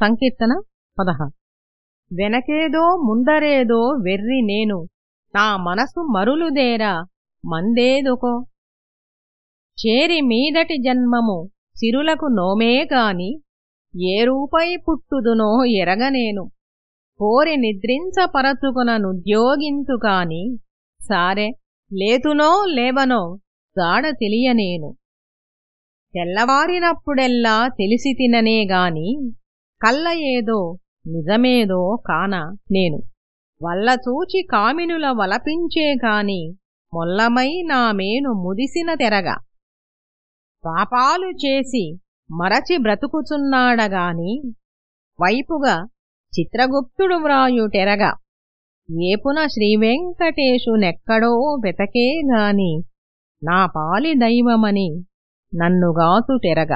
సంకీర్తన పదహారు వెనకేదో ముందరేదో వెర్రి నేను నా మనసు మరులుదేరా మందేదుకో. చేరి మీదటి జన్మము సిరులకు నోమేగాని ఏ రూపై పుట్టుదునో ఎరగనేను కోరి నిద్రించపరచుకుననుద్యోగింతు కాని సారే లేతునో లేవనో జాడ తెలియనేను తెల్లవారినప్పుడెల్లా తెలిసి తిననేగాని కల్ల ఏదో నిజమేదో కాన నేను. వల్లచూచి కామినుల వలపించే కాని మొల్లమై నా మేను ముదిసిన తెరగా. పాపాలు చేసి మరచి బ్రతుకుచున్నాడగాని వైపుగా చిత్రగుప్తుడు వ్రాయుటెరగా ఏపున శ్రీవెంకటేశునెక్కడో వెతకేగాని నా పాలి దైవమని నన్నుగాతుటెరగ